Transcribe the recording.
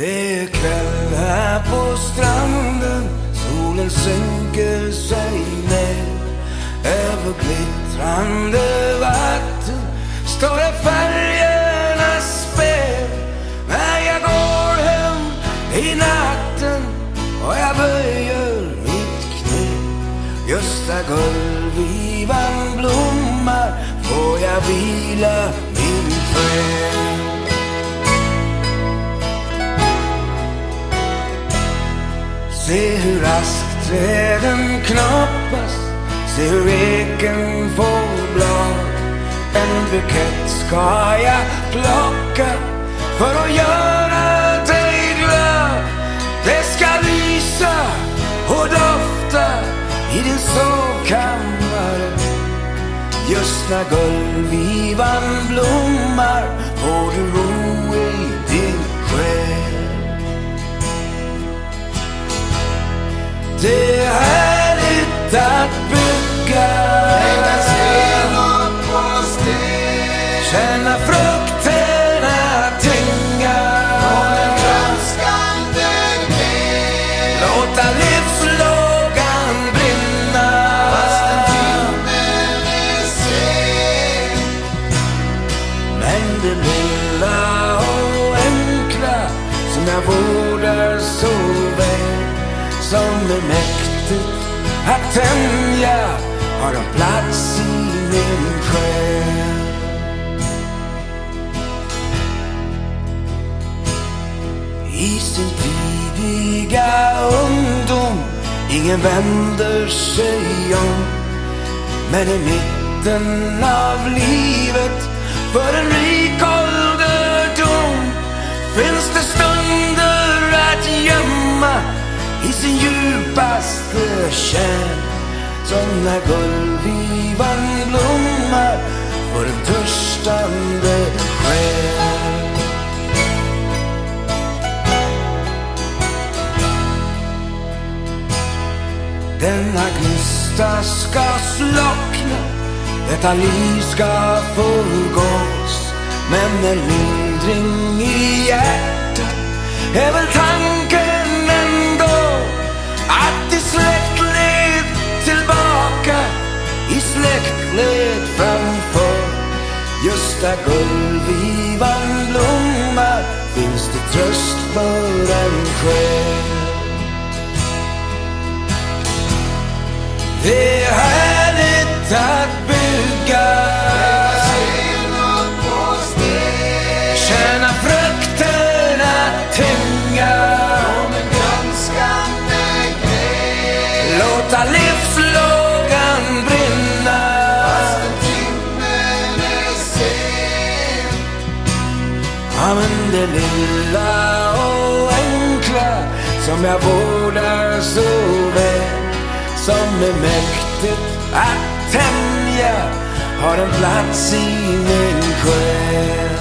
Det är kväll här på stranden. Solen sänker sig ner. Över glittrande vatten Står det färgernas spel. När jag går hem i natten Och jag böjer mitt knä Just där gullvivan blommar Får jag vila min själ. Hur raskt träden knoppas Se hur eken får blad. En bukett ska jag plocka För att göra dig glad. Det ska lysa och dofta I din sovkammare. Just när gullvivan blommar Får du ro Det är härligt att bygga. Känna frukterna tynga Låta livslågan brinna. Men det lilla och enkla som jag vårdar så väl som är mäktigt att tänja har en plats i min själ. I sin tidiga ungdom ingen vänder sig om men i mitten av livet för en rik ålderdom finns det stunder i sin djupaste kärn som när gullvivan blommar för en törstande själ. Denna gnista ska slockna, detta liv ska förgås. Men en lindring i hjärtat är väl att i släktled tillbaka, i släktled framför. Just där gullvivan blommar finns det tröst för en själ. Det är härligt att det lilla och enkla som jag vårdar så väl. Som är mäktigt att tämja har en plats i min själ.